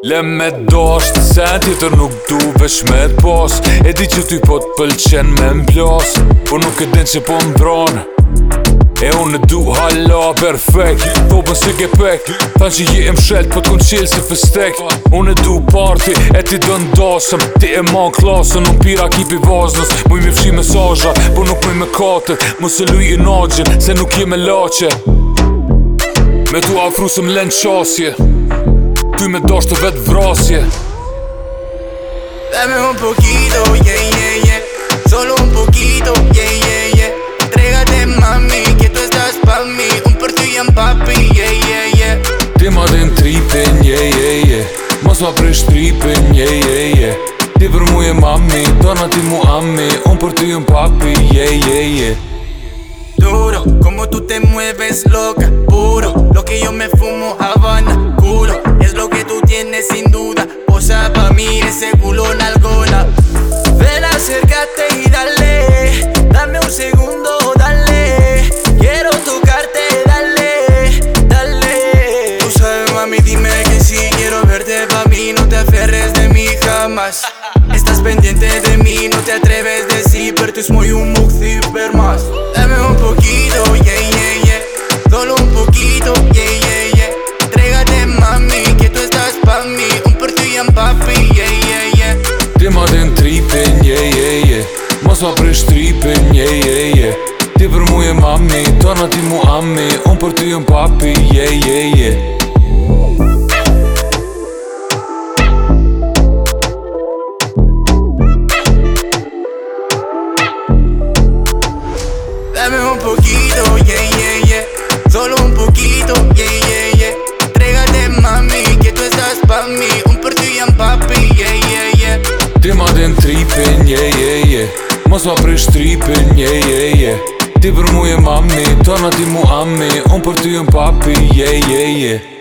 Lëm me dosht, se tjetër nuk du vesh me pos E di që ty po të pëlqen me mblos Po nuk e din që po më E unë du hallo, perfekt Po për si ke pek Than që ji e mshelt, po të kun qil si festek Unë e du party, e ti do ndosëm Ti e ma në klasën, unë pira kipi vaznës Mu i mi fshi me po nuk mu me katër Mu se lu i nagjin, se nuk je me lache Me tu afru se më lenë qasje ty me doshtë të vetë vrasje Dame un poquito, yeah, yeah, yeah Solo un poquito, yeah, yeah, yeah Entrégate mami, que tu estás pa mi Un për ty jam papi, yeah, yeah, yeah Ti ma din tripin, yeah, yeah, yeah Mas ma prish tripin, yeah, yeah, yeah Ti për mami, dona ti mu ami Un për ty jam papi, yeah, yeah, yeah Duro, como tu te mueves loca, puro Lo que yo me fumo Havana, culo mas Estas pendiente de mi, no te atreves de si Per tu smoy un muk si per mas Dame un poquito, yeah, yeah, yeah Solo un poquito, yeah, yeah, yeah Entregate mami, que tú estas pa mí Un per tu yan papi, yeah, yeah, yeah Te ma den tripen, yeah, yeah, yeah Mas va pres tripen, yeah, yeah, yeah Ti për mu e mami, tona ti mu ami Un për ti e papi, yeah, yeah, yeah poquito, yeah, yeah, yeah Solo un poquito, yeah, yeah, yeah Entrégate mami, que tu estas pa mi Un por ti papi, yeah, yeah, yeah Ti ma den tripin, yeah, yeah, yeah Mos va prish tripen, yeah, yeah, yeah Ti për mu e mami, tona ti mu ami Un por ti yan papi, yeah, yeah, yeah